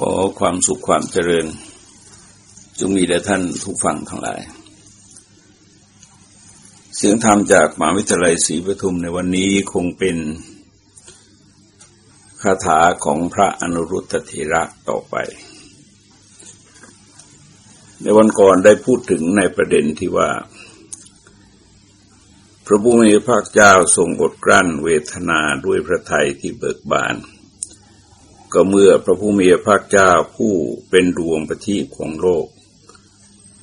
ขอความสุขความเจริญ จงมีแด่ท่านทุกฝั่งทั้งหลาย เสียงธรรมจากมหาวิทยาลัยศรีปทุมในวันนี้คงเป็นคาถาของพระอนุรุตเถระต่อไป ในวันก่อนได้พูดถึงในประเด็นที่ว่า พระบุมีพระเจ้าทรงอดกลั้นเวทนาด้วยพระทัยที่เบิกบาน ก็เมื่อพระผู้มีพระเจ้าผู้เป็นดวงประทีปของโลก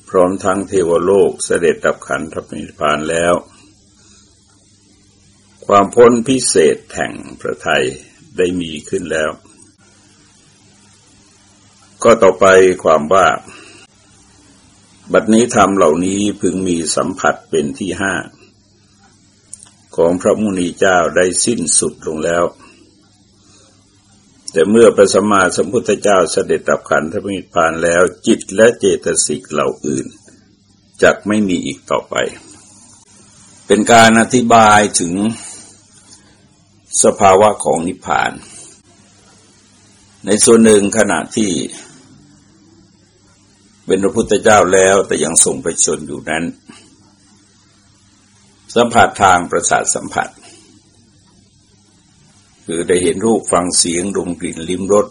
พร้อมทั้งเทวโลกเสด็จดับขันธปนิพานแล้ว ความพ้นพิเศษแห่งพระไทยได้มีขึ้นแล้ว ก็ต่อไปความว่า บัดนี้ธรรมเหล่านี้พึงมีสัมผัสเป็นที่ห้าของพระมุนีเจ้าได้สิ้นสุดลงแล้ว แต่เมื่อพระสัมมาสัมพุทธเจ้าเสด็จดับขันธมิพานแล้ว จิตและเจตสิกเหล่าอื่นจักไม่มีอีกต่อไป เป็นการอธิบายถึงสภาวะของนิพพาน ในส่วนหนึ่งขณะที่ เป็นพระพุทธเจ้าแล้วแต่ยังทรงไปชนอยู่นั้น สัมผัสทางประสาทสัมผัส คือได้เห็นรูปฟังเสียงดมกลิ่นลิ้มรส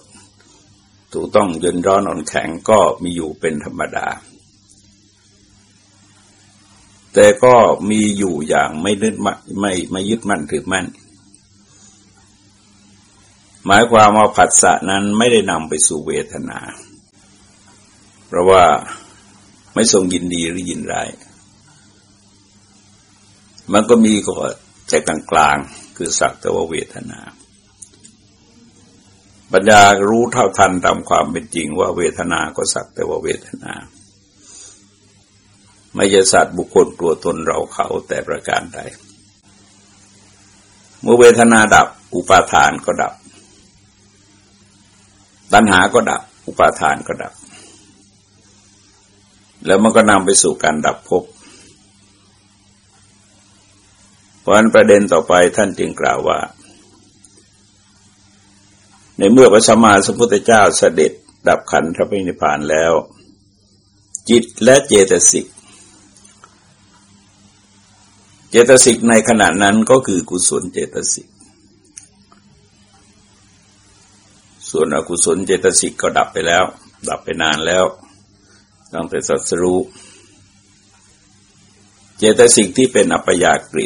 ถูกต้องเย็นร้อนอ่อนแข็งก็มีอยู่เป็นธรรมดา แต่ก็มีอยู่อย่างไม่นึกมั่นไม่ไม่ยึดมั่นถือมั่น หมายความว่าผัสสะนั้นไม่ได้นำไปสู่เวทนา เพราะว่าไม่ทรงยินดีหรือยินร้าย มันก็มีก็ใจกลางๆคือสักแต่ว่าเวทนา ปัญญารู้เท่าทันตามความเป็นจริงว่าเวทนาก็สักแต่ว่าเวทนา ไม่ใช่สัตว์บุคคลตัวตนเราเขาแต่ประการใด เมื่อเวทนาดับ อุปาทานก็ดับ ตัณหาก็ดับ อุปาทานก็ดับ แล้วมันก็นำไปสู่การดับภพเพราะนั้นประเด็นต่อไปท่านจึงกล่าวว่า ในเมื่อพระสัมมาสัมพุทธเจ้าเสด็จดับขันธปรินิพานแล้ว จิตและเจตสิก เจตสิกในขณะนั้นก็คือกุศลเจตสิก ส่วนอกุศลเจตสิกก็ดับไปแล้ว ดับไปนานแล้วตั้งแต่สัตรู้เจตสิกที่เป็นอัปยากฤิ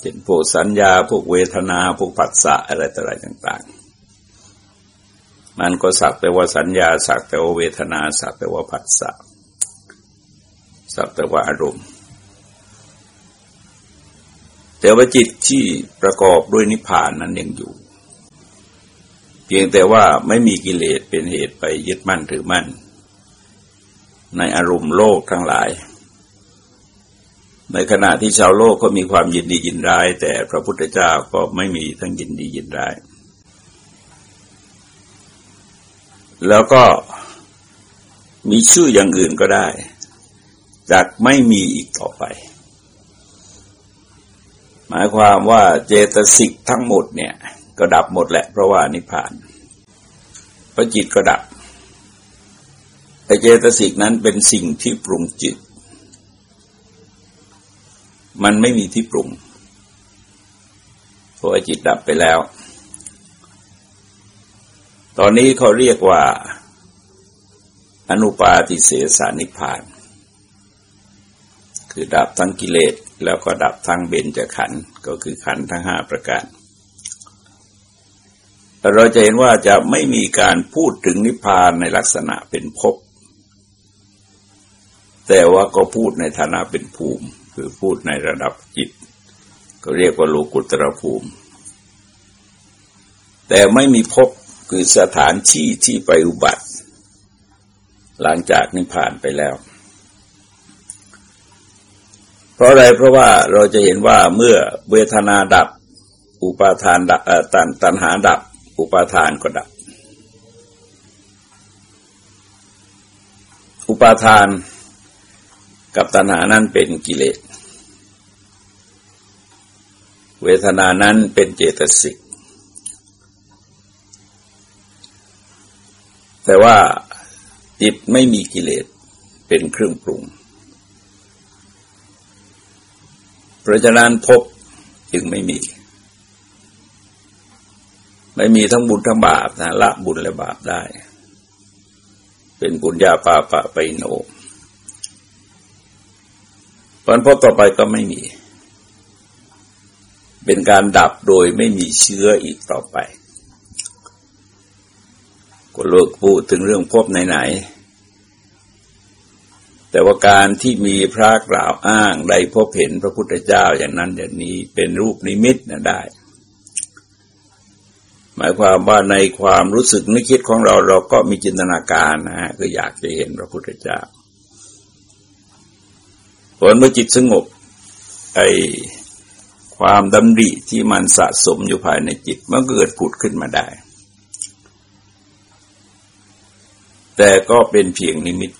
เช่นพวกสัญญา พวกเวทนา พวกผัสสะอะไรต่ออะไรต่าง ๆ มันก็สักแต่ว่าสัญญา สักแต่ว่าเวทนา สักแต่ว่าผัสสะ สักแต่ว่าอารมณ์ แต่ว่าจิตที่ประกอบด้วยนิพพานนั้นยังอยู่ เพียงแต่ว่าไม่มีกิเลสเป็นเหตุไปยึดมั่นถือมั่น ในอารมณ์โลกทั้งหลาย ในขณะที่ชาวโลกก็มีความยินดียินร้าย แต่พระพุทธเจ้าก็ไม่มีทั้งยินดียินร้าย แล้วก็มีชื่ออย่างอื่นก็ได้ จากไม่มีอีกต่อไป หมายความว่าเจตสิกทั้งหมดเนี่ย ก็ดับหมดแหละ เพราะว่านิพพานพระจิตก็ดับแต่เจตสิกนั้นเป็นสิ่งที่ปรุงจิต มันไม่มีที่ปรุงเพราะจิตดับไปแล้ว ตอนนี้เขาเรียกว่า อนุปาติเสสานิพาน คือดับทั้งกิเลสแล้วก็ดับทั้งเบญจขันธ์ก็คือขันธ์ทั้งห้าประการเราจะเห็นว่าจะไม่มีการพูดถึงนิพพานในลักษณะเป็นภพแต่ว่าก็พูดในฐานะเป็นภูมิ คือพูดในระดับจิต ก็เรียกว่าโลกุตระภูมิ แต่ไม่มีภพคือสถานที่ที่ไปอุบัติ หลังจากนิพพานไปแล้ว เพราะอะไรเพราะว่าเราจะเห็นว่าเมื่อเวทนาดับ อุปาทานดับตันตันหาดับ อุปาทานก็ดับ อุปาทานกับตัณหานั้นเป็นกิเลส เวทนานั้นเป็นเจตสิก แต่ว่าจิตไม่มีกิเลสเป็นเครื่องปรุง เพราะฉะนั้นพบจึงไม่มี ไม่มีทั้งบุญทั้งบาปนะละบุญและบาปได้ เป็นปุญญาปาปะไปโนวันพบต่อไปก็ไม่มี เป็นการดับโดยไม่มีเชื้ออีกต่อไปก็เลิกพูดถึงเรื่องพบไหนๆแต่ว่าการที่มีพระกล่าวอ้างใดพบเห็นพระพุทธเจ้าอย่างนั้นอย่างนี้เป็นรูปนิมิตนะได้ หมายความว่าในความรู้สึกนึกคิดของเราเราก็มีจินตนาการนะฮะคืออยากจะเห็นพระพุทธเจ้าผลเมื่อจิตสงบไอ ความดำริที่มันสะสมอยู่ภายในจิตมันเกิดผุดขึ้นมาได้ แต่ก็เป็นเพียงนิมิต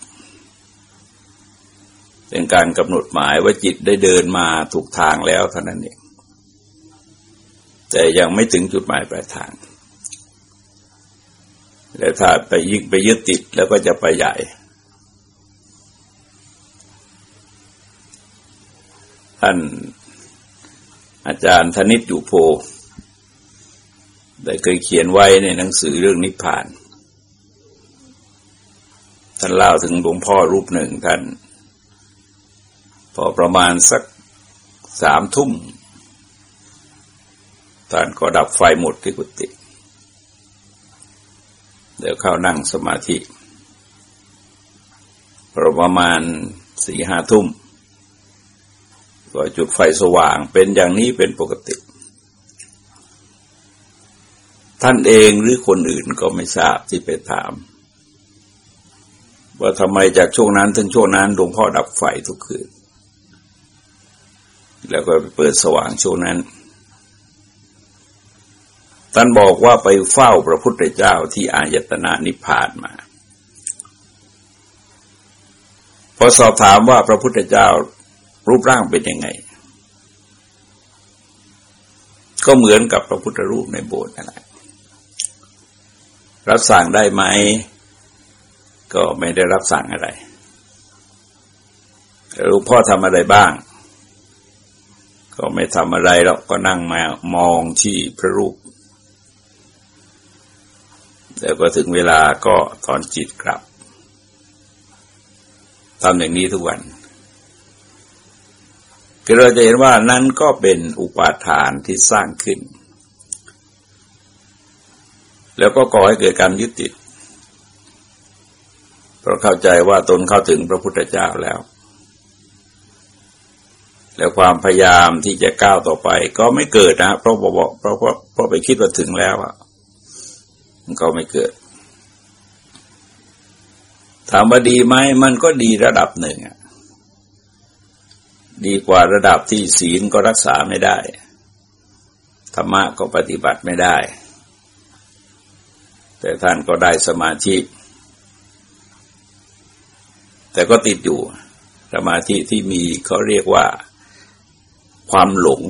เป็นการกำหนดหมายว่าจิตได้เดินมาถูกทางแล้วเท่านั้นเองแต่ยังไม่ถึงจุดหมายปลายทาง และถ้าไปยิ่งไปยึดติดแล้วก็จะไปใหญ่ท่าน อาจารย์ธนิตอยู่โพได้เคยเขียนไว้ในหนังสือเรื่องนิพพาน ท่านเล่าถึงหลวงพ่อรูปหนึ่งท่าน พอประมาณสักสามทุ่มท่านก็ดับไฟหมดที่กุฏิเดี๋ยวเข้านั่งสมาธิ ประมาณสี่ห้าทุ่ม ก็จุดไฟสว่างเป็นอย่างนี้เป็นปกติ ท่านเองหรือคนอื่นก็ไม่ทราบที่ไปถาม ว่าทำไมจากช่วงนั้นถึงช่วงนั้นหลวงพ่อดับไฟทุกคืน แล้วก็ไปเปิดสว่างช่วงนั้นท่านบอกว่าไปเฝ้าพระพุทธเจ้าที่อายตนะนิพพานมา พอสอบถามว่าพระพุทธเจ้า รูปร่างเป็นยังไง ก็เหมือนกับพระพุทธรูปในโบสถ์นั่นแหละรับสั่งได้ไหม ก็ไม่ได้รับสั่งอะไรหลวงพ่อทำอะไรบ้าง ก็ไม่ทำอะไรหรอกก็นั่งมามองที่พระรูปแล้วก็ถึงเวลาก็ถอนจิตกลับทำอย่างนี้ทุกวัน คือเราจะเห็นว่านั้นก็เป็นอุปาทานที่สร้างขึ้น แล้วก็ก่อให้เกิดการยึดติด เพราะเข้าใจว่าตนเข้าถึงพระพุทธเจ้าแล้ว แล้วความพยายามที่จะก้าวต่อไป ก็ไม่เกิดนะเพราะบอกเพราะเพราะเพราะไปคิดว่าถึงแล้วอะมันก็ไม่เกิดถามว่าดีไหมมันก็ดีระดับหนึ่งอะ ดีกว่าระดับที่ศีลก็รักษาไม่ได้ ธรรมะก็ปฏิบัติไม่ได้ แต่ท่านก็ได้สมาธิ แต่ก็ติดอยู่ สมาธิที่มีเขาเรียกว่า ความหลง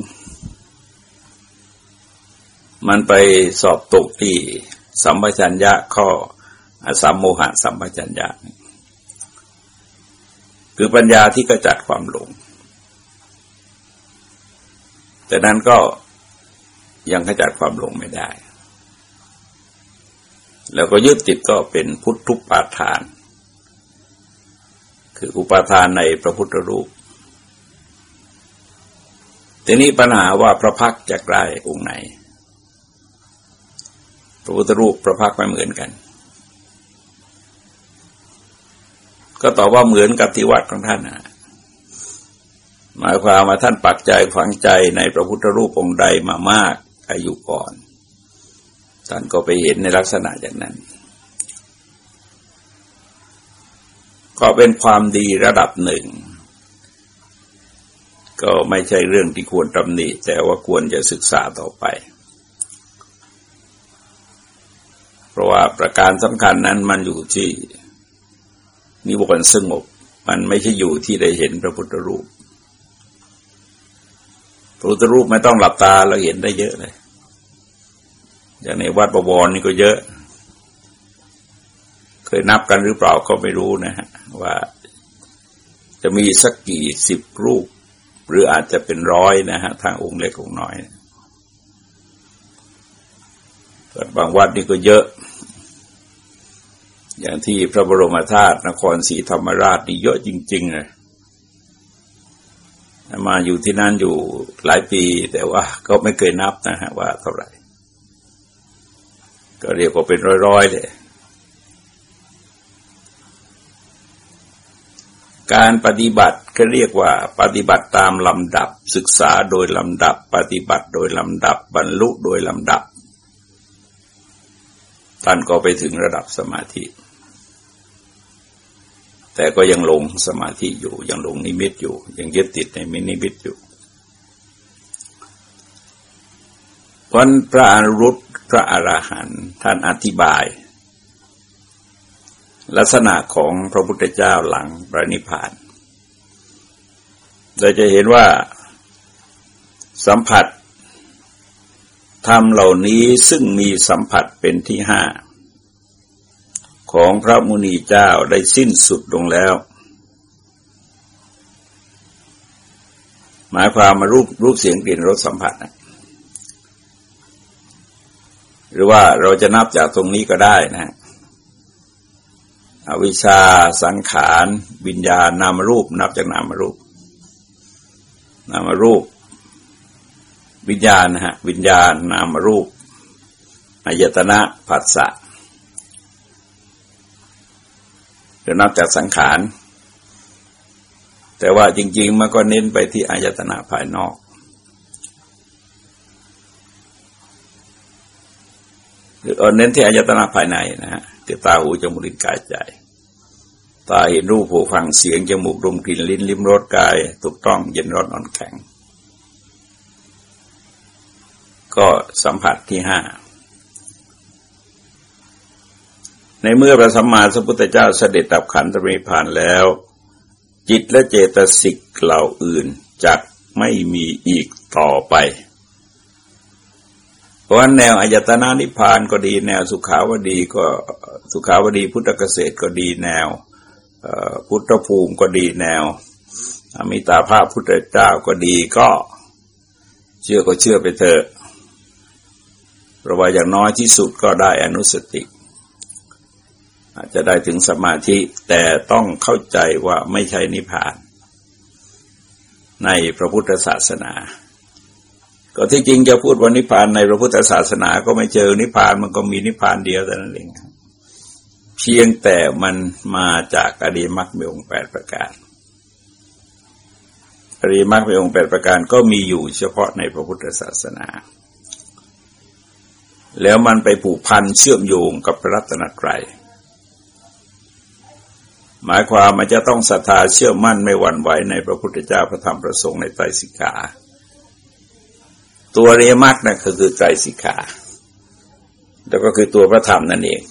มันไปสอบตกที่สัมปชัญญะข้อสัมโมหะสัมปชัญญะคือปัญญาที่กระจัดความหลง แต่นั้นก็ยังขจัดความหลงไม่ได้ แล้วก็ยึดติดก็เป็นพุทธุปาทาน คืออุปาทานในพระพุทธรูป ทีนี้ปัญหาว่าพระพักจะใกล้องค์ไหน พระพุทธรูปพระพักไม่เหมือนกัน ก็ตอบว่าเหมือนกับที่วัดของท่านนะ หมายความว่าท่านปักใจฝังใจในพระพุทธรูปองค์ใดมามากอายุก่อน ท่านก็ไปเห็นในลักษณะอย่างนั้น ก็เป็นความดีระดับหนึ่ง ก็ไม่ใช่เรื่องที่ควรตำหนิ แต่ว่าควรจะศึกษาต่อไป เพราะว่าประการสำคัญนั้นมันอยู่ที่นิวรณ์สงบ มันไม่ใช่อยู่ที่ได้เห็นพระพุทธรูป พระพุทธรูปไม่ต้องหลับตาเราเห็นได้เยอะเลยอย่างในวัดประวรนี่ก็เยอะ เคยนับกันหรือเปล่าก็ไม่รู้นะฮะว่าจะมีสักกี่สิบรูป หรืออาจจะเป็นร้อยนะฮะทางองค์เล็กองค์น้อยบางวัดนี่ก็เยอะ อย่างที่พระบรมธาตุนครศรีธรรมราชนี่เยอะจริงๆเลย มาอยู่ที่นั่นอยู่หลายปี แต่ว่าก็ไม่เคยนับนะฮะว่าเท่าไหร่ ก็เรียกว่าเป็นร้อยๆเลยการปฏิบัติก็เรียกว่า ปฏิบัติตามลำดับ ศึกษาโดยลำดับ ปฏิบัติโดยลำดับ บรรลุโดยลำดับท่านก็ไปถึงระดับสมาธิ แต่ก็ยังลงสมาธิอยู่ ยังลงนิมิตอยู่ ยังยึดติดในมินิมิตอยู่เพราะพระอรุตพระอราหันต์ท่านอธิบาย ลักษณะของพระพุทธเจ้าหลังพระนิพพานเราจะเห็นว่าสัมผัสธรรมเหล่านี้ซึ่งมีสัมผัสเป็นที่ห้า ของพระมุนีเจ้าได้สิ้นสุดลงแล้ว หมายความมารูปรูปเสียงกลิ่นรสสัมผัสนะหรือว่าเราจะนับจากตรงนี้ก็ได้นะอวิชชาสังขารวิญญาณนามรูป นับจากนามรูป นามรูป วิญญาณนะฮะวิญญาณนามรูปอายตนะผัสสะ จะนับจากสังขาร แต่ว่าจริง ๆ มันก็เน้นไปที่อายตนะภายนอก หรือเน้นที่อายตนะภายในนะฮะคือตาหูจมูกลิ้นกายใจ ตาเห็นรูปหูฟังเสียงจมูกดมกลิ่นลิ้นลิ้มรสกายถูกต้องเย็นร้อนอ่อนแข็ง ก็สัมผัสที่ห้า ในเมื่อพระสัมมาสัมพุทธเจ้าเสด็จดับขันธปริพานแล้ว จิตและเจตสิกเหล่าอื่นจะไม่มีอีกต่อไป เพราะแนวอายตนานิพานก็ดี แนวสุขาวดีก็สุขาวดีพุทธเกษตรก็ดีแนวพุทธภูมิก็ดีแนวอมิตาภาพพุทธเจ้าก็ดีก็เชื่อก็เชื่อไปเถอะพราะว่าอย่างน้อยที่สุดก็ได้อนุสติ อาจจะได้ถึงสมาธิแต่ต้องเข้าใจว่าไม่ใช่นิพพาน ในพระพุทธศาสนา ก็ที่จริงจะพูดว่านิพพานในพระพุทธศาสนาก็ไม่เจอนิพพานมันก็มีนิพพานเดียวแต่นั้นเองเพียงแต่มันมาจากอริมักมีองค์แปดประการอริมักมีองค์แปดประการก็มีอยู่เฉพาะในพระพุทธศาสนา แล้วมันไปผูกพันเชื่อมโยงกับพระรัตนตรัย หมายความมันจะต้องศรัทธาเชื่อมั่นไม่หวั่นไหวในพระพุทธเจ้าพระธรรมพระสงฆ์ในไตรสิกขา ตัวเรียมักนะ่นคือไตรสิกขาแล้วก็คือตัวพระธรรมนั่นเอง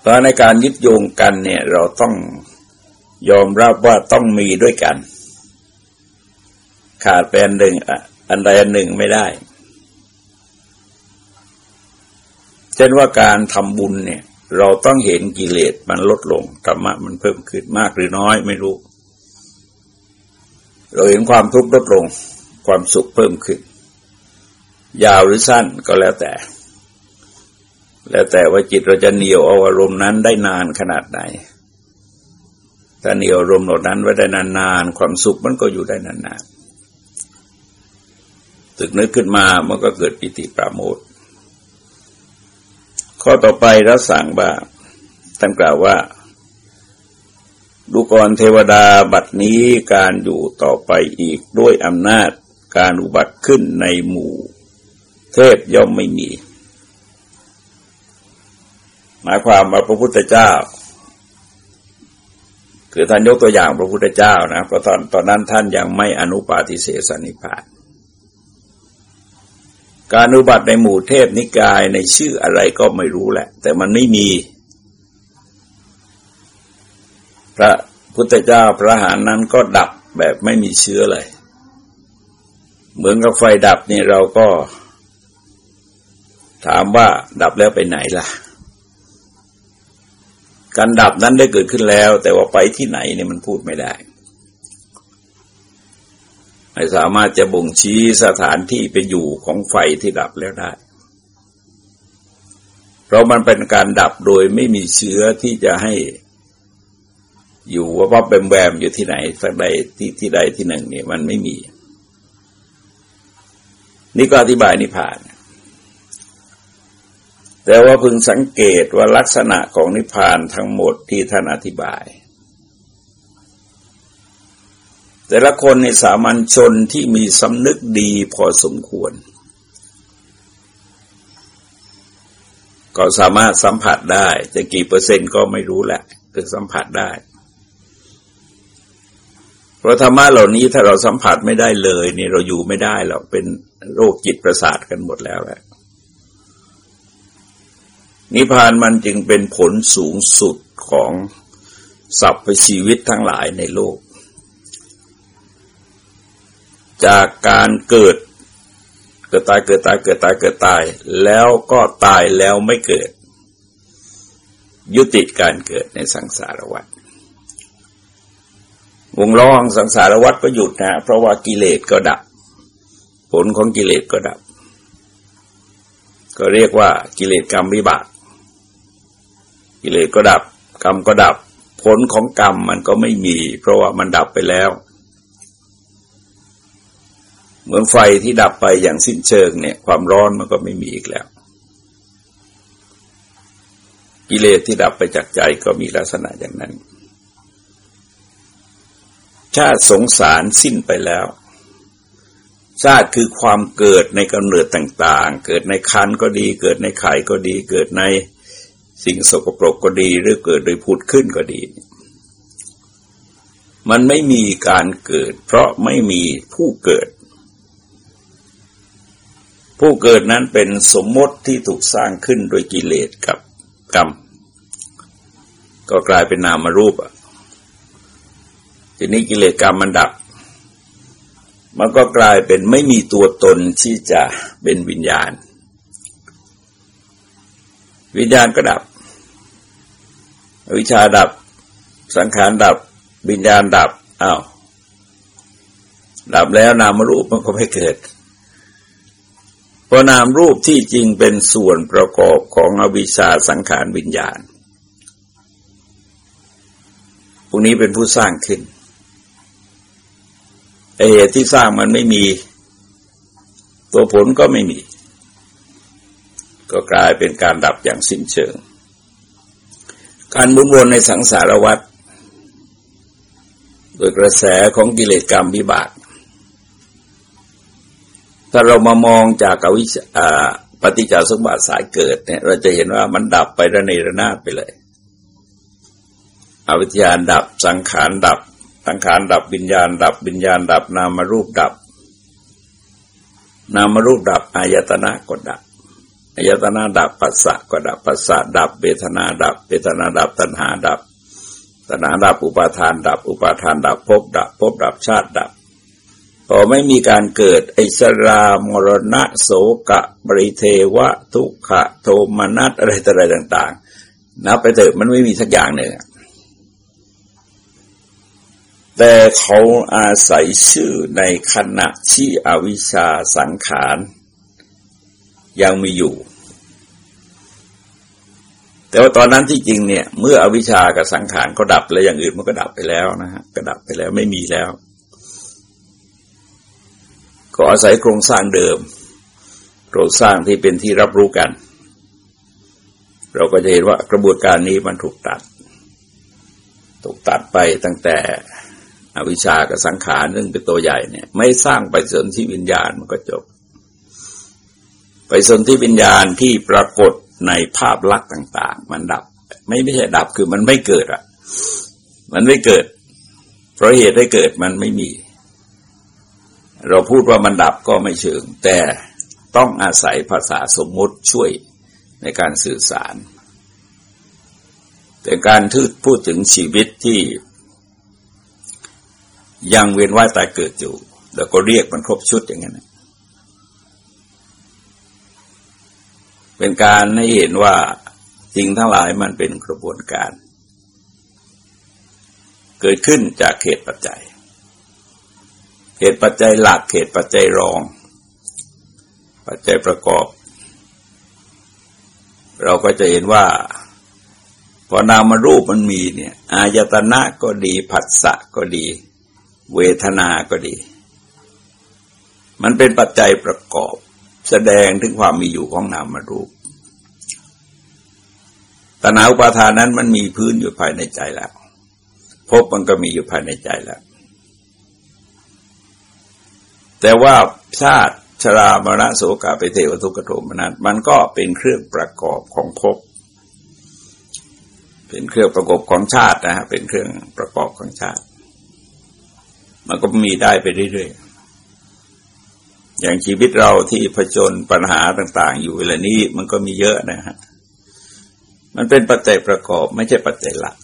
เพราะในการยึดโยงกันเนี่ยเราต้องยอมรับว่าต้องมีด้วยกัน ขาดเป็นหนึ่งอันใดอันหนึ่งไม่ได้ เช่นว่าการทำบุญเนี่ย เราต้องเห็นกิเลสมันลดลงธรรมะมันเพิ่มขึ้นมากหรือน้อยไม่รู้ เราเห็นความทุกข์ลดลง ความสุขเพิ่มขึ้น ยาวหรือสั้นก็แล้วแต่ แล้วแต่ว่าจิตเราจะเหนียวเอาอารมณ์นั้นได้นานขนาดไหนถ้าเหนียวอารมณ์เหล่านั้นไว้ได้นานๆความสุขมันก็อยู่ได้นานๆตึกนึกขึ้นมามันก็เกิดปิติปราโมท ข้อต่อไปรัสั่งว่าท่านกล่าวว่า ดูกรเทวดาบัดนี้การอยู่ต่อไปอีกด้วยอำนาจการอุบัติขึ้นในหมู่ เทพย่อมไม่มี หมายความว่าพระพุทธเจ้า คือท่านยกตัวอย่างพระพุทธเจ้านะเพราะตอนตอนนั้นท่านยังไม่อนุปาทิเสสนิพาน การอุบัติในหมู่เทพนิกายในชื่ออะไรก็ไม่รู้แหละ แต่มันไม่มี พระพุทธเจ้าพระหานนั้นก็ดับแบบไม่มีเชื้อเลย เหมือนกับไฟดับนี่เราก็ ถามว่าดับแล้วไปไหนล่ะ การดับนั้นได้เกิดขึ้นแล้ว แต่ว่าไปที่ไหนเนี่ยมันพูดไม่ได้ ไม่สามารถจะบ่งชี้สถานที่ไปอยู่ของไฟที่ดับแล้วได้ เพราะมันเป็นการดับโดยไม่มีเชื้อที่จะให้อยู่ว่าว่าแบมแวมอยู่ที่ไหนสักใดที่ที่ใดที่หนึ่งเนี่ยมันไม่มี นี่ก็อธิบายนิพพาน แต่ว่าพึงสังเกตว่าลักษณะของนิพพานทั้งหมดที่ท่านอธิบาย แต่ละคนในสามัญชนที่มีสำนึกดีพอสมควร ก็สามารถสัมผัสได้ จะกี่เปอร์เซ็นต์ก็ไม่รู้แหละ คือสัมผัสได้เพราะธรรมะเหล่านี้ถ้าเราสัมผัสไม่ได้เลยนี่เราอยู่ไม่ได้เราเป็นโรคจิตประสาทกันหมดแล้วแหละนิพพานมันจึงเป็นผลสูงสุดของสรรพชีวิตทั้งหลายในโลก จากการเกิด เกิดตายเกิดตายเกิดตายเกิดตาย แล้วก็ตายแล้วไม่เกิด ยุติการเกิดในสังสารวัฏวงล้อของสังสารวัฏก็หยุดนะเพราะว่ากิเลสก็ดับ ผลของกิเลสก็ดับ ก็เรียกว่ากิเลสกรรมวิบาก กิเลสก็ดับ กรรมก็ดับ ผลของกรรมมันก็ไม่มี เพราะว่ามันดับไปแล้ว เหมือนไฟที่ดับไปอย่างสิ้นเชิงเนี่ย ความร้อนมันก็ไม่มีอีกแล้ว กิเลสที่ดับไปจากใจก็มีลักษณะอย่างนั้น ชาติสงสารสิ้นไปแล้ว ชาติคือความเกิดในกำเนิดต่าง ๆ เกิดในคันก็ดี เกิดในไข่ก็ดี เกิดในสิ่งสกปรกก็ดี หรือเกิดโดยผุดขึ้นก็ดีมันไม่มีการเกิด เพราะไม่มีผู้เกิด ผู้เกิดนั้นเป็นสมมติที่ถูกสร้างขึ้นโดยกิเลสกับกรรม ก็กลายเป็นนามรูปอะทีนี้กิเลสกรรมมันดับ มันก็กลายเป็นไม่มีตัวตนที่จะเป็นวิญญาณ วิญญาณก็ดับ วิชาดับ สังขารดับ วิญญาณดับอ้าวดับแล้วนามรูปมันก็ไม่เกิด เพราะนามรูปที่จริงเป็นส่วนประกอบของอวิชชาสังขารวิญญาณพวกนี้เป็นผู้สร้างขึ้นเหตุที่สร้างมันไม่มี ตัวผลก็ไม่มี ก็กลายเป็นการดับอย่างสิ้นเชิง การบุญวนในสังสารวัฏโดยกระแสของกิเลสกรรมวิบาก ถ้าเรามามองจากอวิชปฏิจจสมบัติสายเกิดเนี่ย เราจะเห็นว่ามันดับไประเนระนาดไปเลยอวิทยาดับสังขารดับ สังขารดับวิญญาณ ดับวิญญาณ ดับ นามรูปดับ นามรูปดับอายตนะก็ดับอายตนะดับปัสสะก็ดับปัสสะดับเวทนาดับเวทนาดับตัณหาดับตัณหาดับอุปาทานดับ อุปาทานดับภพดับภพดับชาติดับ พอไม่มีการเกิดไอสรามรณะโสกะบริเทวะ ทุกขะโทมนัสอะไรต่ออะไรต่าง ๆนับไปเถอะมันไม่มีสักอย่างหนึ่งแต่เขาอาศัยชื่อในขณะที่อวิชชาสังขารยังมีอยู่ แต่ว่าตอนนั้นที่จริงเนี่ย เมื่ออวิชชากับสังขารก็ดับแล้วอย่างอื่นมันก็ดับไปแล้วนะฮะก็ดับไปแล้วไม่มีแล้ว ก็อาศัยโครงสร้างเดิม โครงสร้างที่เป็นที่รับรู้กัน เราก็จะเห็นว่ากระบวนการนี้มันถูกตัด ถูกตัดไปตั้งแต่อวิชากับสังขารซึ่งเป็นตัวใหญ่เนี่ย ไม่สร้างไปสนที่วิญญาณมันก็จบ ไปสนที่วิญญาณที่ปรากฏในภาพลักษณ์ต่าง ๆ มันดับ ไม่ไม่ใช่ดับคือมันไม่เกิดอะ มันไม่เกิด เพราะเหตุให้เกิดมันไม่มี เราพูดว่ามันดับก็ไม่เชิง แต่ต้องอาศัยภาษาสมมติช่วยในการสื่อสาร แต่การทพูดถึงชีวิตที่ยังเวียนว่ายตายเกิดอยู่ แล้วก็เรียกมันครบชุดอย่างนั้นเป็นการให้เห็นว่าสิ่งทั้งหลายมันเป็นกระบวนการ เกิดขึ้นจากเหตุปัจจัย เหตุปัจจัยหลักเหตุปัจจัยรอง ปัจจัยประกอบ เราก็จะเห็นว่า พอนามารูปมันมีเนี่ย อายตนะก็ดีผัสสะก็ดี เวทนาก็ดี มันเป็นปัจจัยประกอบ แสดงถึงความมีอยู่ของนามารูปตนาอุปาทานนั้นมันมีพื้นอยู่ภายในใจแล้ว พบมันก็มีอยู่ภายในใจแล้ว แต่ว่าชาติชรามรณะโสกาไปเทวทุกขโทมนันมันก็เป็นเครื่องประกอบของภพเป็นเครื่องประกอบของชาตินะฮะเป็นเครื่องประกอบของชาติ มันก็มีได้ไปเรื่อยๆอย่างชีวิตเราที่ผจญปัญหาต่าง ๆ อยู่เวลานี้มันก็มีเยอะนะฮะมันเป็นปัจจัยประกอบไม่ใช่ปัจจัยหลัก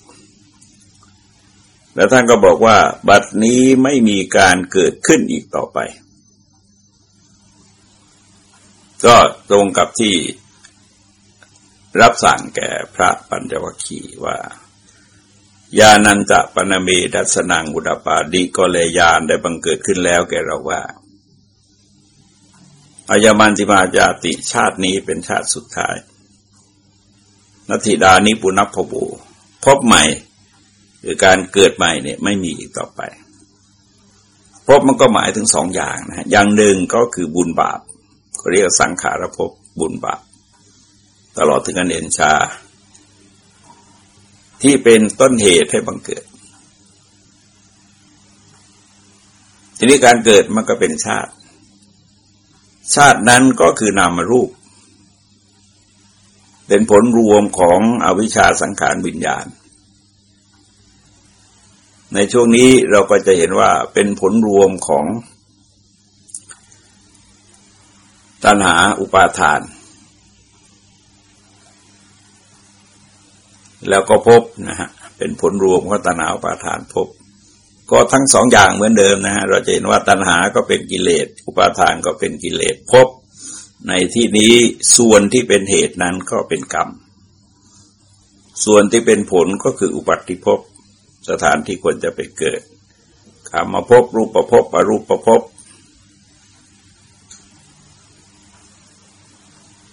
แล้วท่านก็บอกว่า บัดนี้ไม่มีการเกิดขึ้นอีกต่อไป ก็ตรงกับที่รับสั่งแก่พระปัญจวัคคีว่ายานันจะปนเมดัสนังอุดปาดีก็เลยยานได้บังเกิดขึ้นแล้วแก่เราว่าอายามันติมาจาติชาตินี้เป็นชาติสุดท้ายนัติดานิปุณพบูพบใหม่คือการเกิดใหม่เนี่ยไม่มีอีกต่อไปพบมันก็หมายถึงสองอย่างนะอย่างหนึ่งก็คือบุญบาป เรียกสังขารภพบุญบาปตลอดถึงการเอ็นชา ที่เป็นต้นเหตุให้บังเกิด ทีนี้การเกิดมันก็เป็นชาติ ชาตินั้นก็คือนามรูป เป็นผลรวมของอวิชชาสังขารวิญญาณ ในช่วงนี้เราก็จะเห็นว่าเป็นผลรวมของ ตัณหาอุปาทาน แล้วก็พบนะฮะเป็นผลรวมของตัณหาอุปาทานพบ ก็ทั้งสองอย่างเหมือนเดิมนะฮะเราจะเห็นว่าตัณหาก็เป็นกิเลส อุปาทานก็เป็นกิเลสพบ ในที่นี้ส่วนที่เป็นเหตุนั้นก็เป็นกรรม ส่วนที่เป็นผลก็คืออุปัติภพสถานที่ควรจะไปเกิดกรรมภพรูปภพอรูปภพ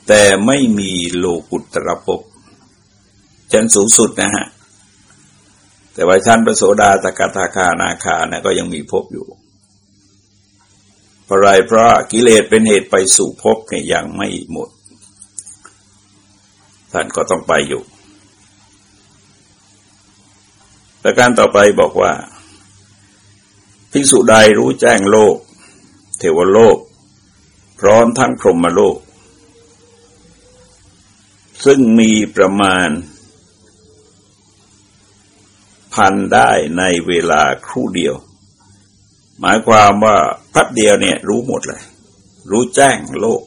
แต่ไม่มีโลกุตระภพชั้นสูงสุดนะฮะ แต่ว่าชั้นประโสดาตกตาคานาคานะก็ยังมีภพอยู่เพราะไรเพราะกิเลสเป็นเหตุไปสู่ภพเนี่ยยังไม่หมด ท่านก็ต้องไปอยู่ประการต่อไปบอกว่า ภิกษุใดรู้แจ้งโลก เทวโลก พร้อมทั้งพรหมโลก ซึ่งมีประมาณ พันได้ในเวลาครู่เดียว หมายความว่าพัดเดียวเนี่ยรู้หมดเลย รู้แจ้งโลก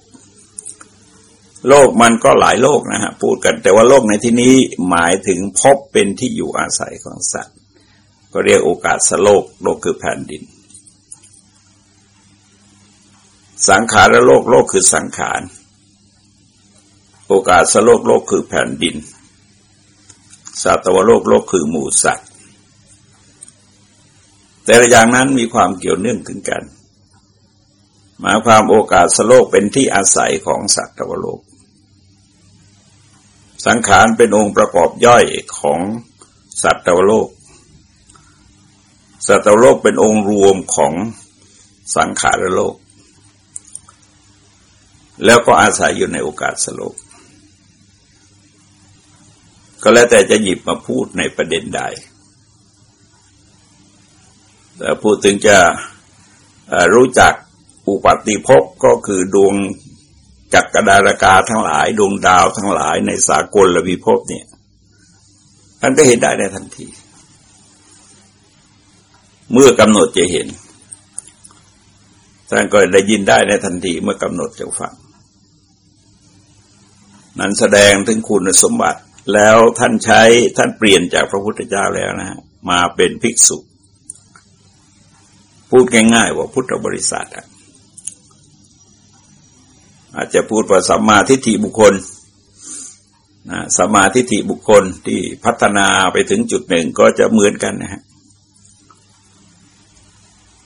โลกมันก็หลายโลกนะฮะพูดกันแต่ว่าโลกในที่นี้หมายถึงพบเป็นที่อยู่อาศัยของสัตว์ ก็เรียกโอกาสสโลกโลกคือแผ่นดิน สังขารโลกโลกคือสังขาร โอกาสสโลกโลกคือแผ่นดินสัตวโลกโลกคือหมู่สัตว์ แต่ละอย่างนั้นมีความเกี่ยวเนื่องถึงกัน หมายความโอกาสสโลกเป็นที่อาศัยของสัตวโลก สังขารเป็นองค์ประกอบย่อยของสัตวโลก สัตวโลกเป็นองค์รวมของสังขารโลก แล้วก็อาศัยอยู่ในโอกาสสโลก ก็แล้วแต่จะหยิบมาพูดในประเด็นใดแต่พูดถึงจะรู้จักอุปติภพก็คือดวงจักรดารกาทั้งหลาย ดวงดาวทั้งหลายในสากลละวิภพเนี่ยท่านก็เห็นได้ในทันที เมื่อกำหนดจะเห็นท่านก็ได้ยินได้ในทันทีเมื่อกำหนดจะฟังนั้นแสดงถึงคุณสมบัติ แล้วท่านใช้ท่านเปลี่ยนจากพระพุทธเจ้าแล้วนะฮะมาเป็นภิกษุ พูดง่ายๆว่าพุทธบริษัทอาจจะพูดว่าสัมมาทิฏฐิบุคคลนะสัมมาธิิบุคคลที่พัฒนาไปถึงจุดหนึ่งก็จะเหมือนกันนะฮะ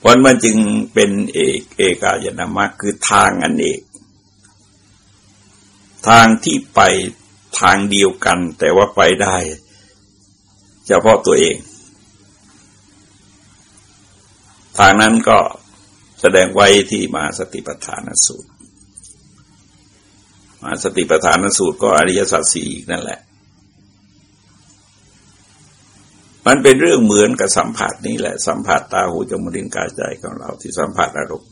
วันมันจึงเป็นเอกเอกายนามะคือทางอันเอก ทางที่ไป ทางเดียวกัน แต่ว่าไปได้ เฉพาะตัวเอง ทางนั้นก็แสดงไว้ที่มาสติปัฏฐานสูตร มาสติปัฏฐานสูตรก็อริยสัจสี่นั่นแหละ มันเป็นเรื่องเหมือนกับสัมผัสนี่แหละ สัมผัสตาหูจมูกลิ้นกายใจของเราที่สัมผัสอารมณ์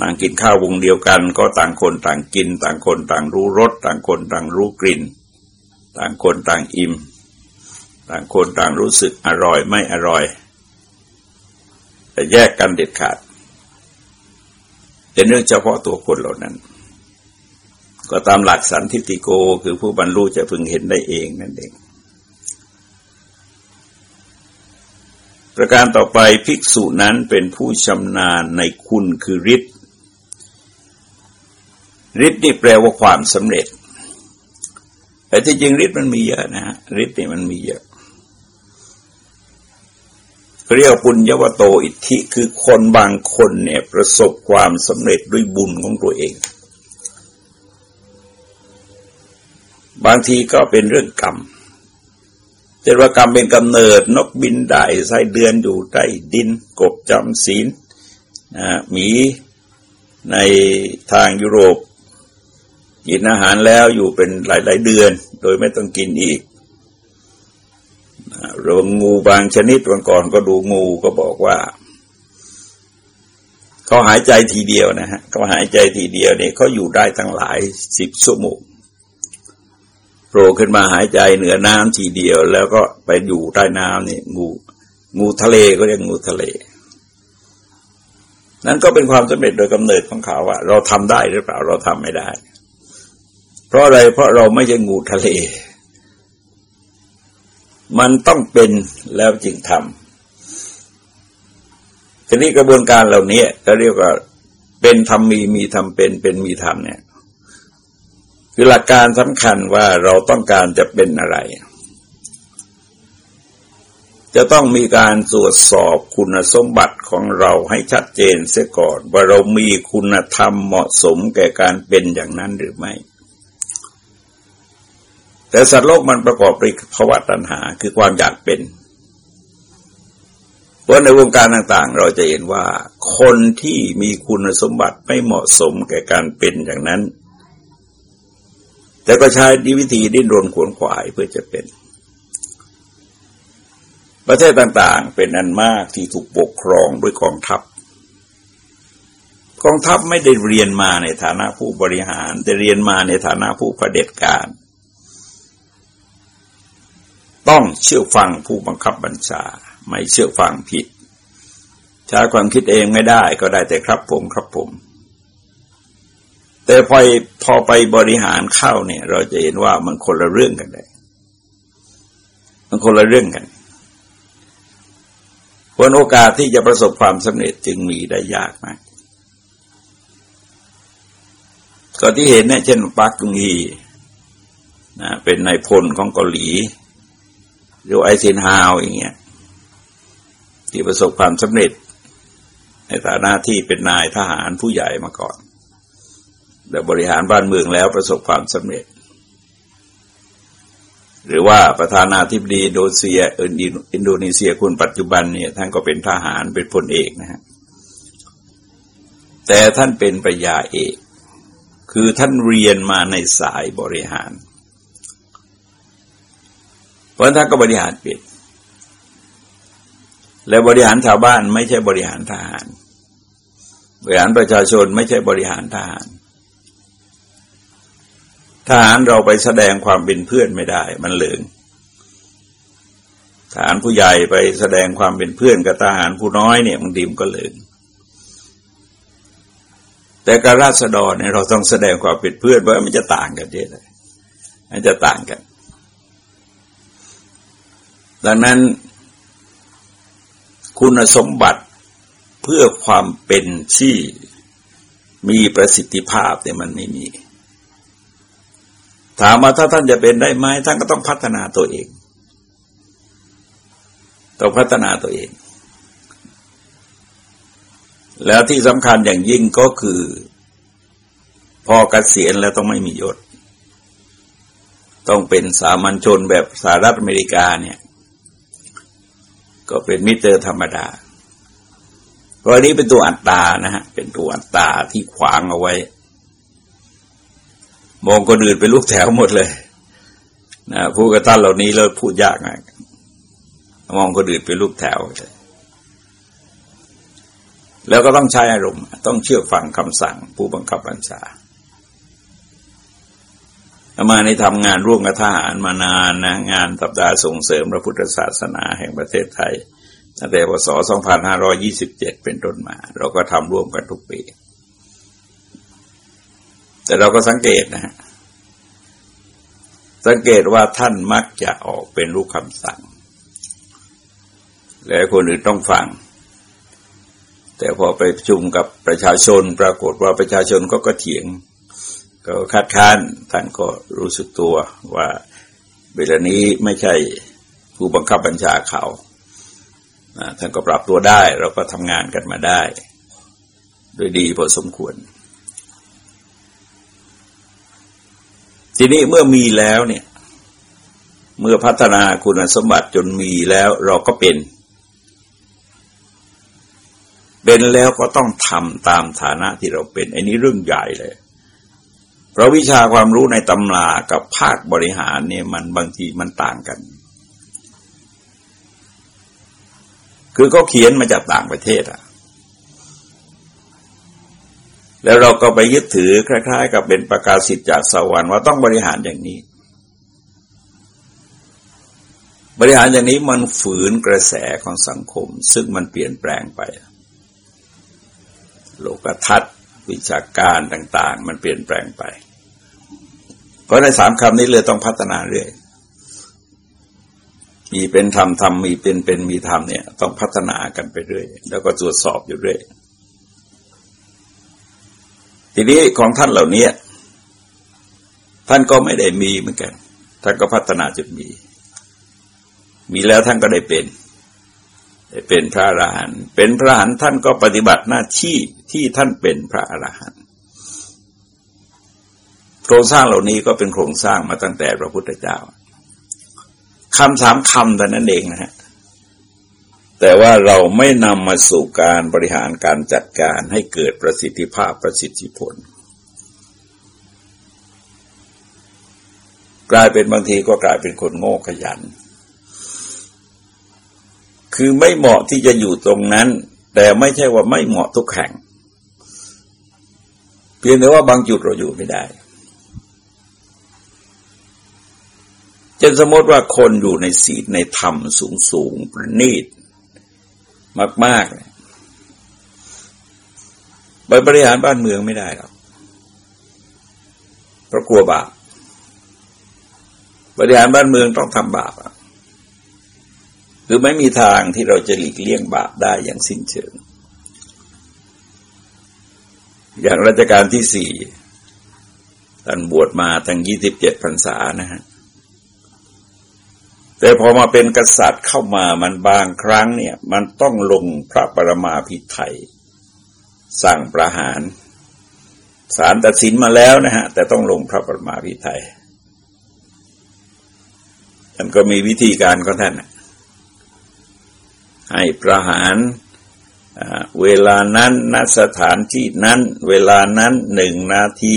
นางกินข้าววงเดียวกัน ก็ต่างคนต่างกิน ต่างคนต่างรู้รสต่างคนต่างรู้กลิ่น ต่างคนต่างอิ่ม ต่างคนต่างรู้สึกอร่อยไม่อร่อย แต่แยกกันเด็ดขาดเป็นเรื่องเฉพาะตัวคนเหล่านั้น ก็ตามหลักสันทิติโกคือผู้บรรลุจะพึงเห็นได้เองนั่นเองประการต่อไปภิกษุนั้นเป็นผู้ชำนาญในคุณคือฤทธิ์ ฤทธิ์นี่แปลว่าความสำเร็จ แต่ที่จริงฤทธิ์มันมีเยอะนะฮะฤทธิ์นี่มันมีเยอะเรียกปุญญวโตอิทธิ คือคนบางคนเนี่ยประสบความสำเร็จด้วยบุญของตัวเอง บางทีก็เป็นเรื่องกรรมเจตว่ากรรมเป็นกำเนิด นกบินได้ไส้เดือนอยู่ใต้ดิน กบจำศีลหมีในทางยุโรป กินอาหารแล้วอยู่เป็นหลาย ๆ เดือน โดยไม่ต้องกินอีกเรื่องงูบางชนิดวันก่อนก็ดูงูก็บอกว่า เขาหายใจทีเดียวนะฮะเขาหายใจทีเดียวเนี่ยเขาอยู่ได้ตั้งหลายสิบชั่วโมงโผล่ขึ้นมาหายใจเหนือน้ำทีเดียว แล้วก็ไปอยู่ใต้น้ำนี่งูงูทะเลก็เรียกงูทะเล นั้นก็เป็นความสำเร็จโดยกำเนิดของเขาว่าเราทำได้หรือเปล่าเราทำไม่ได้ ราะอะไร เพราะเราไม่ใช่งูทะเล มันต้องเป็นแล้วจึงทำทีนี้กระบวนการเหล่านี้จะเรียกว่าเป็นทำมีมีทำเป็น เป็นมีทำเนี่ย คือหลักการสำคัญว่าเราต้องการจะเป็นอะไร จะต้องมีการตรวจสอบคุณสมบัติของเราให้ชัดเจนเสียก่อน ว่าเรามีคุณธรรมเหมาะสมแก่การเป็นอย่างนั้นหรือไม่ แต่สัตว์โลกมันประกอบด้วยภาวะตัณหาคือความอยากเป็น เพราะในวงการต่างๆ เราจะเห็นว่าคนที่มีคุณสมบัติไม่เหมาะสมแก่การเป็นอย่างนั้น แต่ก็ใช้วิธีดิ้นรนขวนขวายเพื่อจะเป็น ประเทศต่างๆ เป็นอันมากที่ถูกปกครองด้วยกองทัพกองทัพไม่ได้เรียนมาในฐานะผู้บริหาร แต่เรียนมาในฐานะผู้ประเด็จการ ต้องเชื่อฟังผู้บังคับบัญชา ไม่เชื่อฟังผิด ใช้ความคิดเองไม่ได้ก็ได้แต่ครับผมครับผม แต่พอพอไปบริหารเข้าเนี่ย เราจะเห็นว่ามันคนละเรื่องกันเลยมันคนละเรื่องกันผลโอกาสที่จะประสบความสำเร็จจึงมีได้ยากมากก็ที่เห็นเนี่ยเช่นปักกุงฮีนะเป็นนายพลของเกาหลี หรือไอซินฮาวอย่างเงี้ยที่ประสบความสำเร็จ ในฐานะที่เป็นนายทหารผู้ใหญ่มาก่อน แต่บริหารบ้านเมืองแล้วประสบความสำเร็จ หรือว่าประธานาธิบดีโดเซียอินโดนีเซียคุณปัจจุบันเนี่ยท่านก็เป็นทหารเป็นพลเอกนะฮะแต่ท่านเป็นปริญาเอก คือท่านเรียนมาในสายบริหาร ราะท่านก็บริหารเป็นแล้วบริหารชาวบ้านไม่ใช่บริหารทหาร บริหารประชาชนไม่ใช่บริหารทหาร ทหารเราไปแสดงความเป็นเพื่อนไม่ได้ มันเหลืองทหารผู้ใหญ่ไปแสดงความเป็นเพื่อนกับทหารผู้น้อยเนี่ยบางทีมก็เหลืองแต่การราษฎรเนี่ยเราต้องแสดงความเป็นเพื่อนเพราะมันจะต่างกันเยอะเลยมันจะต่างกัน ดังนั้น คุณสมบัติเพื่อความเป็นที่มีประสิทธิภาพแต่ยมันไม่มี ถามมาถ้าท่านจะเป็นได้ไหมท่านก็ต้องพัฒนาตัวเอง ต้องพัฒนาตัวเอง แล้วที่สำคัญอย่างยิ่งก็คือ พอเกษียณแล้วต้องไม่มียศ ต้องเป็นสามัญชนแบบสหรัฐอเมริกาเนี่ย ก็เป็นมิเตอร์ธรรมดาเพราะนี้เป็นตัวอัตตานะฮะเป็นตัวอัตตาที่ขวางเอาไว้ มองคนอื่นเป็นลูกแถวหมดเลยนะผู้กระตันเหล่านี้เราพูดยากไงมองคนอื่นเป็นลูกแถวแล้วก็ต้องใช้อารมณ์ ต้องเชื่อฟังคำสั่งผู้บังคับบัญชา มาในทำงานร่วมกับทหารมานานนะงานสัปดาห์ส่งเสริมพระพุทธศาสนาแห่งประเทศไทยตั้งแต่พศ 2527 เป็นต้นมา เราก็ทำร่วมกันทุกปี แต่เราก็สังเกตนะฮะสังเกตว่าท่านมักจะออกเป็นลูกคำสั่ง และคนอื่นต้องฟัง แต่พอไปประชุมกับประชาชนปรากฏว่าประชาชนก็ก็เถียง ก็คัดค้านท่านก็รู้สึกตัวว่าเวลานี้ไม่ใช่ผู้บังคับบัญชาเขาท่านก็ปรับตัวได้เราก็ทำงานกันมาได้ โดยดีพอสมควร ทีนี้เมื่อมีแล้วเนี่ย เมื่อพัฒนาคุณสมบัติจนมีแล้วเราก็เป็น เป็นแล้วก็ต้องทำตามฐานะที่เราเป็นอันนี้เรื่องใหญ่เลย เพราะวิชาความรู้ในตำรากับภาคบริหารเนี่ยมันบางทีมันต่างกัน คือเขาเขียนมาจากต่างประเทศอะแล้วเราก็ไปยึดถือคล้าย ๆ กับเป็นประกาศสิทธิ์จากสวรรค์ว่าต้องบริหารอย่างนี้ บริหารอย่างนี้มันฝืนกระแสของสังคม ซึ่งมันเปลี่ยนแปลงไป โลกทัศน์ วิชาการต่าง ๆ มันเปลี่ยนแปลงไป เพราะในสามคำนี้เลยต้องพัฒนาเรื่อยมีเป็นธรรมธรรมมีเป็นเป็นมีธรรมเนี่ยต้องพัฒนากันไปเรื่อยแล้วก็ตรวจสอบอยู่เรื่อยทีนี้ของท่านเหล่านี้ท่านก็ไม่ได้มีเหมือนกัน ท่านก็พัฒนาจนมี มีแล้วท่านก็ได้เป็น ได้เป็นพระอรหันต์เป็นพระอรหันต์ท่านก็ปฏิบัติหน้าที่ ที่ท่านเป็นพระอรหันต์โครงสร้างเหล่านี้ก็เป็นโครงสร้างมาตั้งแต่พระพุทธเจ้าคำสามคำแต่นั้นเองนะฮะแต่ว่าเราไม่นำมาสู่การบริหารการจัดการให้เกิดประสิทธิภาพประสิทธิผล กลายเป็นบางทีก็กลายเป็นคนโง่ขยัน คือไม่เหมาะที่จะอยู่ตรงนั้น แต่ไม่ใช่ว่าไม่เหมาะทุกแห่ง พียงแต่ว่าบางจุดเราอยู่ไม่ได้ช่นสมมติว่าคนอยู่ในศีลในธรรมสูงสูงประณีต มากๆไปบริหารบ้านเมืองไม่ได้หรอกเพราะกลัวบาปบริหารบ้านเมืองต้องทำบาปหรือไม่มีทางที่เราจะหลีกเลี่ยงบาปได้อย่างสิ้นเชิง อย่างรัชกาลที่สี่ท่านบวชมาทั้งยี่สิบเจ็ดพรรษานะฮะแต่พอมาเป็นกษัตริย์เข้ามามันบางครั้งเนี่ย มันต้องลงพระปรมาภิไธยสั่งประหารศาลตัดสินมาแล้วนะฮะ แต่ต้องลงพระปรมาภิไธยท่านก็มีวิธีการของท่านให้ประหาร เวลานั้นณสถานที่นั้น เวลานั้นหนึ่งนาที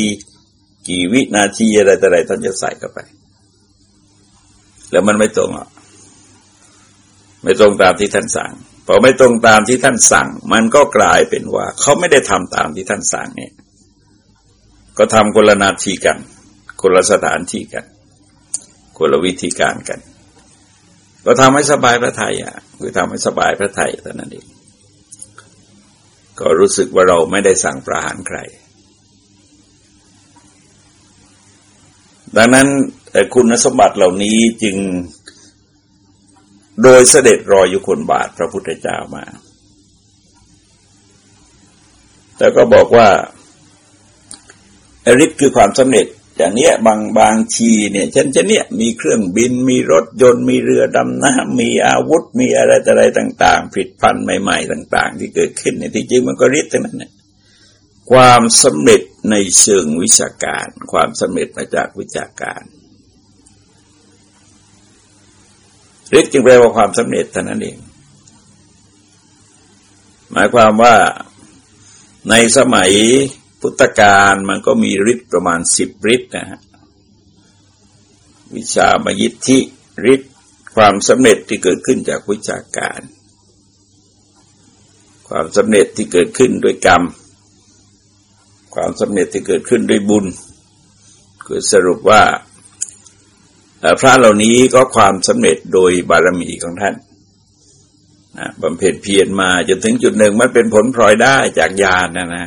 กี่วินาทีอะไรแต่ไรท่านจะใส่เข้าไป แล้วมันไม่ตรงอะไม่ตรงตามที่ท่านสั่งพอไม่ตรงตามที่ท่านสั่ง มันก็กลายเป็นว่า เขาไม่ได้ทำตามที่ท่านสั่งเนี่ยก็ทำคนละนาทีกัน คนละสถานที่กัน คนละวิธีการกัน ก็ทำให้สบายพระไทยอะ คือทำให้สบายพระไทยเท่านั้นเอง ก็รู้สึกว่าเราไม่ได้สั่งประหารใคร ดังนั้นคุณสมบัติเหล่านี้จึงโดยเสด็จรอยอยู่คนบาทพระพุทธเจ้ามา แต่ก็บอกว่าอริศคือความสำเร็จ อย่างเนี้ยบางบางชีเนี่ยเช่นเช่นเนี้ยมีเครื่องบินมีรถยนต์มีเรือดำน้ำมีอาวุธมีอะไรแต่อะไรต่าง ๆ ผิดพันใหม่ ๆ ต่าง ๆ ที่เกิดขึ้นเนี่ยที่จริงมันก็ริ์ทั้งนั้นเนี่ยความสำเร็จในเชิงวิชาการ ความสำเร็จมาจากวิชาการฤทธิ์จึงแปลว่าความสำเร็จเท่านั้นเอง หมายความว่าในสมัย พุทธกาลมันก็มีฤทธิ์ประมาณสิบฤทธิ์นะฮะวิชามยิทธิฤทธิ์ความสำเร็จที่เกิดขึ้นจากวิชาการ ความสำเร็จที่เกิดขึ้นด้วยกรรม ความสำเร็จที่เกิดขึ้นด้วยบุญ คือสรุปว่าพระเหล่านี้ก็ความสำเร็จโดยบารมีของท่านบำเพ็ญเพียรมาจนถึงจุดหนึ่งมันเป็นผลพลอยได้จากญาณนะนะ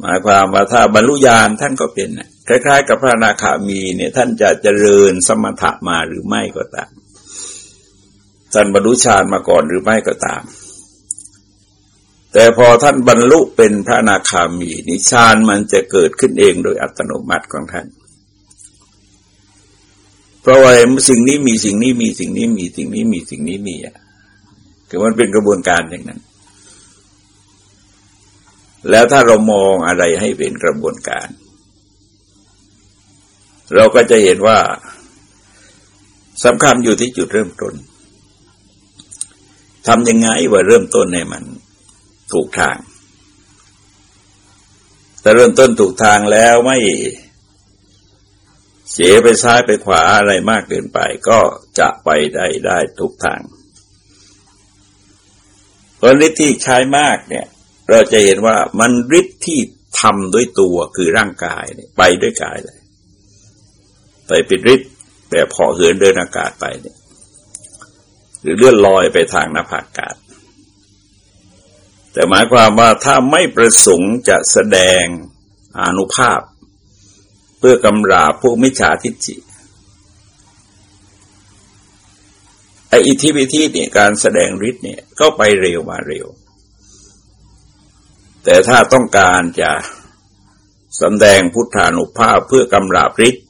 หมายความว่าถ้าบรรลุญาณท่านก็เป็นคล้ายๆ กับพระนาคามีเนี่ยท่านจะเจริญสมถะมาหรือไม่ก็ตามท่านบรรลุฌานมาก่อนหรือไม่ก็ตาม แต่พอท่านบรรลุเป็นพระนาคามีนิฌานมันจะเกิดขึ้นเองโดยอัตโนมัติของท่าน เพราะว่าสิ่งนี้มีสิ่งนี้มีสิ่งนี้มีสิ่งนี้มีสิ่งนี้มีอะคือมันเป็นกระบวนการอย่างนั้น แล้วถ้าเรามองอะไรให้เป็นกระบวนการ เราก็จะเห็นว่าสำคัญอยู่ที่จุดเริ่มต้นทำยังไงว่าเริ่มต้นในมันถูกทาง แต่เริ่มต้นถูกทางแล้วไม่เสียไปซ้ายไปขวาอะไรมากเกินไปก็จะไปได้ได้ทุกทางเพราะฤทธิ์ที่ใช้มากเนี่ย เราจะเห็นว่ามันฤทธิ์ที่ทำด้วยตัวคือร่างกายเนี่ยไปด้วยกายเลยไปเป็นฤทธิ์แบบพอเหินเดินอากาศไปเนี่ยหรือเลื่อนลอยไปทางนภาอากาศ แต่หมายความว่าถ้าไม่ประสงค์จะแสดงอนุภาพ เพื่อกำราบพวกมิจฉาทิฏฐิไออิทธิพิธีเนี่ยการแสดงฤทธิ์เนี่ยก็ไปเร็วมาเร็ว แต่ถ้าต้องการจะสำแดงพุทธานุภาพเพื่อกำราบฤทธิ์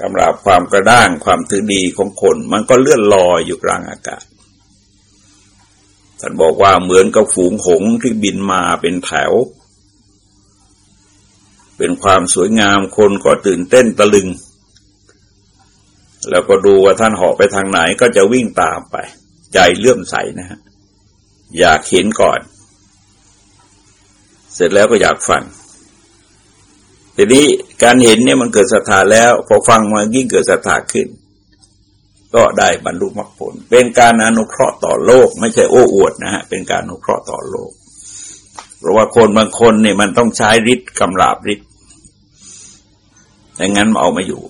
กำราบความกระด้างความถือดีของคน มันก็เลื่อนลอยอยู่กลางอากาศท่านบอกว่าเหมือนกับฝูงหงที่บินมาเป็นแถว เป็นความสวยงามคนก็ตื่นเต้นตะลึง แล้วก็ดูว่าท่านเหาะไปทางไหนก็จะวิ่งตามไป ใจเลื่อมใสนะฮะอยากเห็นก่อน สร็จแล้วก็อยากฟังทีนี้การเห็นเนี่ยมันเกิดศรัทธาแล้ว พอฟังมายิ่งเกิดศรัทธาขึ้น ก็ได้บรรลุมรรคผล เป็นการอนุเคราะห์ต่อโลก ไม่ใช่โอ้อวดนะฮะ เป็นการอนุเคราะห์ต่อโลก เพราะว่าคนบางคนเนี่ยมันต้องใช้ฤทธิ์กำราบฤทธิแต่งั้นเอาม่อยู่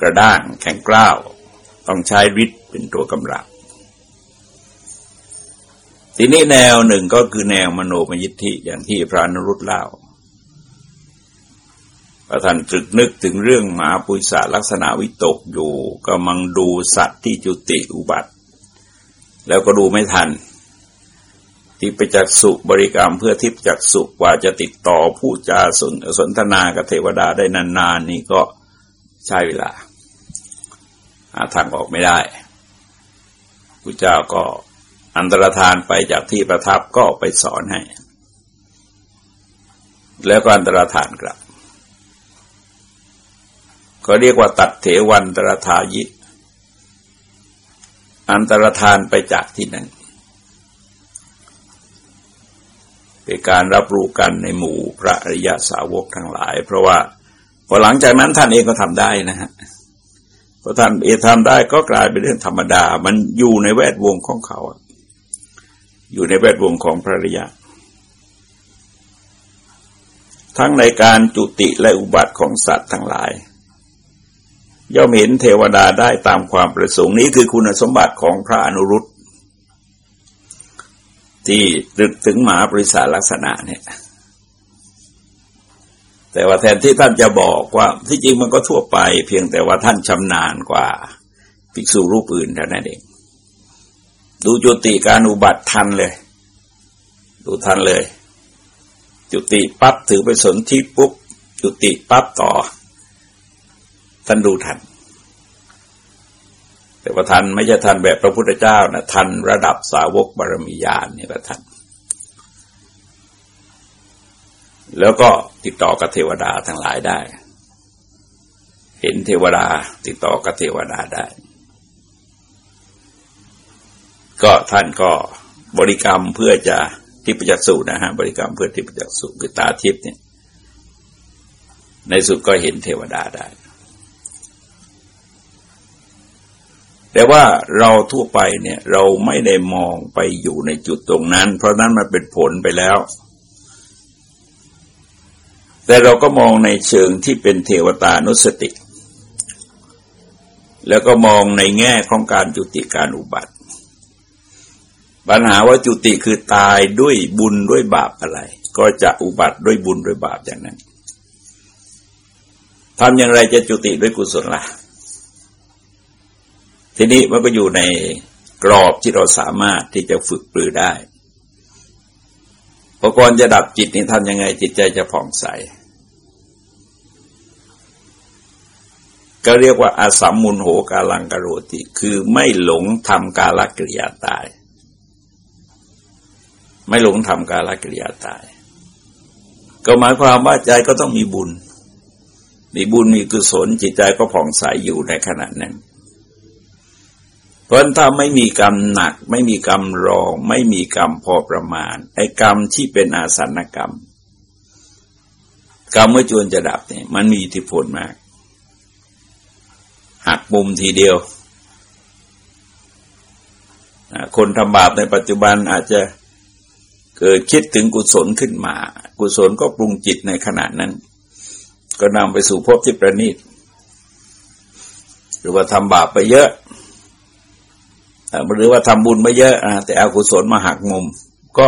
กระด้างแข็งกร้าว ต้องใช้ฤทธิ์เป็นตัวกำลัง ทีนี้แนวหนึ่งก็คือแนวมโนมยิทธิอย่างที่พระนรุตเล่าพระท่านตรึกนึกถึงเรื่องหมาปุยศาลักษณะวิตกอยู่ก็มังดูสัตว์ที่จุติอุบัติ แล้วก็ดูไม่ทัน ที่ไปจักสุบริกรรมเพื่อทิพจักสุกว่าจะติดต่อผู้จาสนสนทนากับเทวดาได้นานๆนี่ก็ใช้เวลาหาทางออกไม่ได้ผู้เจ้าก็ อันตรธานไปจากที่ประทับก็ไปสอนให้ แล้วก็อันตรธานกลับ ก็เรียกว่าตัดเถวันตรธายิ อันตรธานไปจากที่นั้นเป็นการรับรู้กันในหมู่พระอริยสาวกทั้งหลาย เพราะว่าพอหลังจากนั้นท่านเองก็ทำได้นะฮะพอท่านเองทำได้ก็กลายเป็นเรื่องธรรมดา มันอยู่ในแวดวงของเขาอ อยู่ในแวดวงของพระริยะ ทั้งในการจุติและอุบัติของสัตว์ทั้งหลาย ย่อมเห็นเทวดาได้ตามความประสงค์นี้คือคุณสมบัติของพระอนุรุตที่ตึกถึงหมาบริษัทลักษณะเนี่ย แต่ว่าแทนที่ท่านจะบอกว่าที่จริงมันก็ทั่วไป เพียงแต่ว่าท่านชำนาญกว่า ภิกษุรูปอื่นเท่านั้นเอง ดูจุติการอุบัติทันเลย ดูทันเลย จุติปั๊บถือไปสนที่ปุ๊บจุติปั๊บต่อท่านดูทัน แต่ว่าทันไม่ใช่ทันแบบพระพุทธเจ้านะทันระดับสาวกบารมีญาณนี่ก็ทันแล้วก็ติดต่อกับเทวดาทั้งหลายได้ เห็นเทวดาติดต่อกับเทวดาได้ ก็ท่านก็บริกรรมเพื่อจะทิพจักษุนะฮะบริกรรมเพื่อทิพจักษุคือตาทิพย์เนี่ย ในสุดก็เห็นเทวดาได้ แต่ว่าเราทั่วไปเนี่ย เราไม่ได้มองไปอยู่ในจุดตรงนั้น เพราะนั้นมันเป็นผลไปแล้ว แต่เราก็มองในเชิงที่เป็นเทวตานุสติ แล้วก็มองในแง่ของการจุติการอุบัติ ปัญหาว่าจุติคือตายด้วยบุญด้วยบาปอะไร ก็จะอุบัติด้วยบุญด้วยบาปอย่างนั้นทำอย่างไรจะจุติด้วยกุศลละ่ะ ทีนี้มันก็อยู่ในกรอบที่เราสามารถที่จะฝึกปรือได้พอก่อนจะดับจิตนี่ทำยังไงจิตใจจะผ่องใส ก็เรียกว่าอาสัมมุนโหกาลังกโรติ คือไม่หลงทำกาลกิริยาตาย ไม่หลงทำกาลกิริยาตาย ก็หมายความว่าใจก็ต้องมีบุญ มีบุญมีกุศลจิตใจก็ผ่องใสยอยู่ในขณะนั้น เพราะถ้าไม่มีกรรมหนัก ไม่มีกรรมรอง ไม่มีกรรมพอประมาณ ไอ้กรรมที่เป็นอาสันกรรม กรรมเมื่อจวนจะดับเนี่ยมันมีอิทธิพลมาก หักมุมทีเดียวคนทำบาปในปัจจุบันอาจจะ เกิดคิดถึงกุศลขึ้นมา กุศลก็ปรุงจิตในขณะนั้น ก็นำไปสู่ภพที่ประณีตหรือว่าทำบาปไปเยอะหรือว่าทำบุญไปเยอะแต่อากุศลมาหักมุม ก็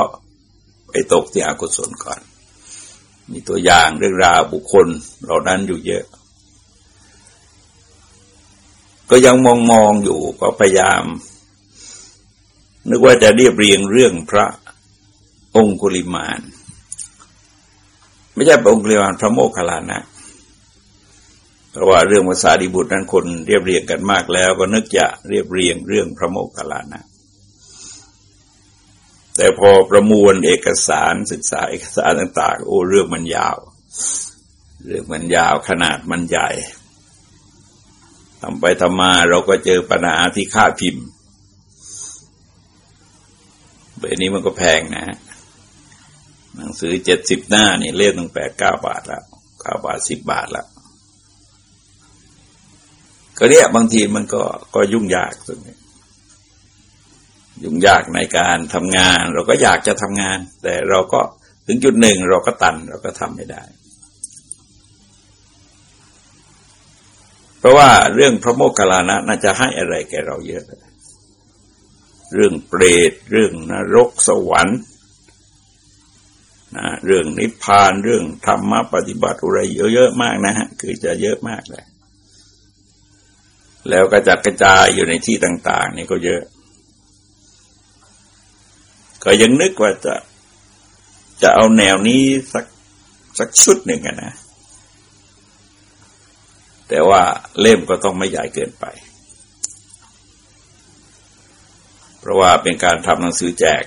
ไปตกที่อกุศลก่อน มีตัวอย่างเรื่องราวบุคคลเหล่านั้นอยู่เยอะ ก็ยังมองมองอยู่ก็พยายาม นึกว่าจะเรียบเรียงเรื่องพระ องคุลิมาน ไม่ใช่องคุลิมานพระโมคคัลลานะเพราะว่าเรื่องภาษาดิบุตรนั้นคนเรียบเรียงกันมากแล้ว ก็นึกจะเรียบเรียงเรื่องพระโมคคัลลานะแต่พอประมวลเอกสารศึกษาเอกสารต่างๆ โอ้เรื่องมันยาว เรื่องมันยาวขนาดมันใหญ่ทำไปทำมาเราก็เจอปัญหาที่ค่าพิมพ์เบอร์นี้มันก็แพงนะฮะ หนังสือเจ็ดสิบหน้านี่เล่มตั้งแปดเก้าบาทแล้วเก้าบาทสิบบาทแล้วก็เนี่ยบางทีมันก็ก็ยุ่งยากตรงนี้ยุ่งยากในการทำงาน เราก็อยากจะทำงาน แต่เราก็ถึงจุดหนึ่งเราก็ตันเราก็ทำไม่ได้ เพราะว่าเรื่องพระโมคคัลลานะน่าจะให้อะไรแกเราเยอะ เรื่องเปรต เรื่องนรกสวรรค์ นะเรื่องนิพพานเรื่องธรรมะปฏิบัติอะไรเยอะๆมากนะฮะคือจะเยอะมากเลยแล้วกระจัดกระจายอยู่ในที่ต่าง ๆ นี่ก็เยอะ ก็ยังนึกว่าจะจะเอาแนวนี้สักสักชุดหนึ่งนะ แต่ว่าเล่มก็ต้องไม่ใหญ่เกินไป เพราะว่าเป็นการทำหนังสือแจก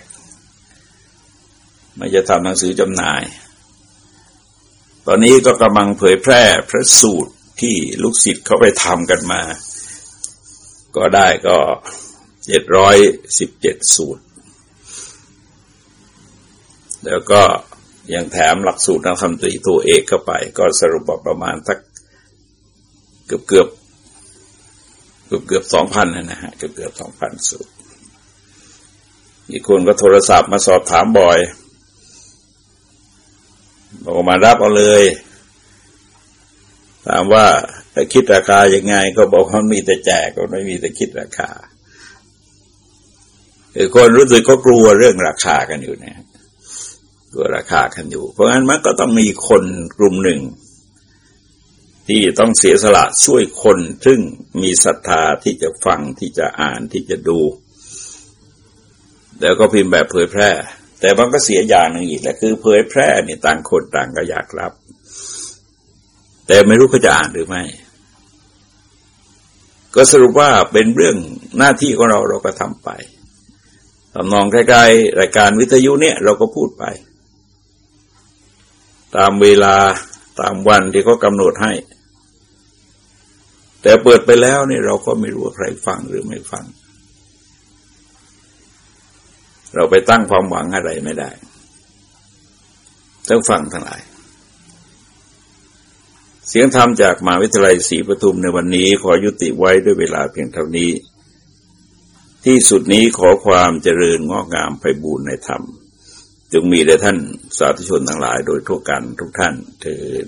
ไม่จะทำหนังสือจำหน่าย ตอนนี้ก็กำลังเผยแพร่พระสูตรที่ลูกศิษย์เขาไปทำกันมา ก็ได้ก็เจ็ดร้อยสิบเจ็ดสูตร แล้วก็ยังแถมหลักสูตรนักธรรมตรีตัวเอกเข้าไป ก็สรุปประมาณสักเกือบเกือบเกือบเกือบสองพันนะฮะเกือบเกือบสองพันสูตรมีคนก็โทรศัพท์มาสอบถามบ่อย บอกมารับเอาเลย ถามว่าคิดราคายังไง ก็บอกเขามีแต่แจกก็ไม่มีแต่คิดราคาคือคนรู้สึกก็กลัวเรื่องราคากันอยู่นะกลัวราคากันอยู่ เพราะงั้นมันก็ต้องมีคนกลุ่มหนึ่ง ที่ต้องเสียสละช่วยคน ซึ่งมีศรัทธาที่จะฟังที่จะอ่านที่จะดู แล้วก็พิมพ์แบบเผยแพร่ แต่มันก็เสียอย่างหนึ่งอีกแหละคือเผยแพร่เนี่ยต่างคนต่างก็อยากรับ แต่ไม่รู้เขาจะอ่านหรือไม่ ก็สรุปว่าเป็นเรื่องหน้าที่ของเราเราก็ทำไปตำนองใกล้ๆรายการวิทยุเนี่ยเราก็พูดไป ตามเวลาตามวันที่เขากำหนดให้ แต่เปิดไปแล้วเนี่ยเราก็ไม่รู้ว่าใครฟังหรือไม่ฟัง เราไปตั้งความหวังอะไรไม่ได้ต้องฟังทั้งหลาย เสียงธรรมจากมหาวิทยาลัยศรีปทุมในวันนี้ขอยุติไว้ด้วยเวลาเพียงเท่านี้ ที่สุดนี้ขอความเจริญงอกงามไปบูรณนธรรมจงมีแด่ท่านสาธุชนทั้งหลายโดยทั่วกันทุกท่านเถิด